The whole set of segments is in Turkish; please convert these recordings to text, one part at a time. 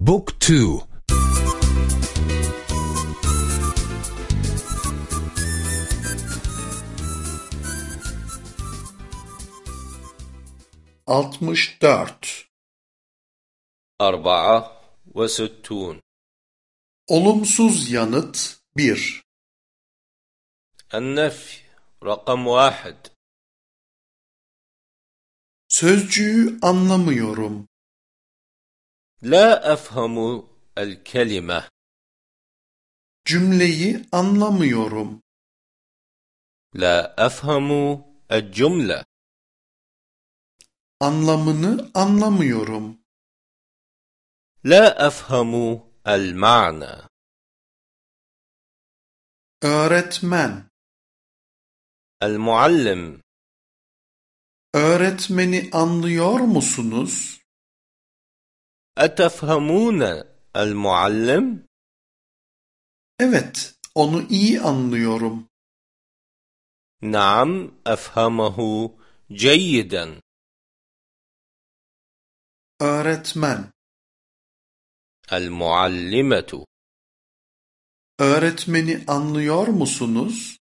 Book 2 64 Arba'a ve süttun Olumsuz yanıt 1 Ennefi rakam 1 Sözcüğü anlamıyorum. La efhamu el kelime. Cümleyi anlamıyorum. La efhamu el cümle. Anlamını anlamıyorum. La efhamu el ma'na. Öğretmen. El muallim. Öğretmeni anlıyor musunuz? Etefhamune el? Evet, onu iyi anlıyorum. Naam efhamahu ceyyiden. Öğretmen. El. Öğretmeni anlıyor musunuz?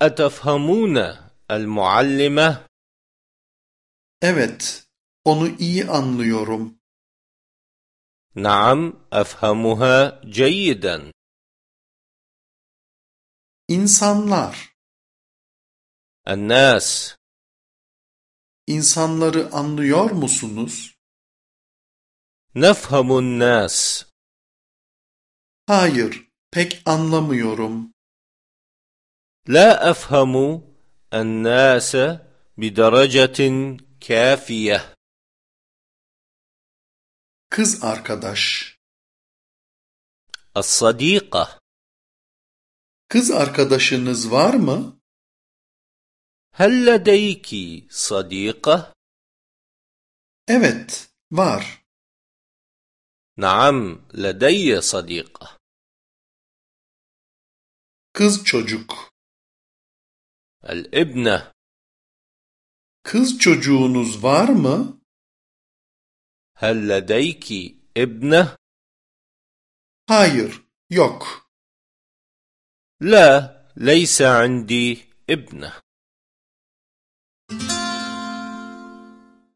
Etefhamune el? Evet, onu iyi anlıyorum. نعم أفهمها جيدا İnsanlar الناس insanları anlıyor musunuz نفهم الناس Hayır, pek anlamıyorum. لا أفهم الناس بدرجة كافية Kız arkadaş. الصديقة Kız arkadaşınız var mı? هل لديك صديقة؟ Evet, var. نعم لدي صديقة Kız çocuk. الابنة Kız çocuğunuz var mı? هل لديك ابنة؟ Hayır, yok. لا ليس عندي ابنة